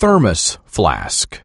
thermos flask.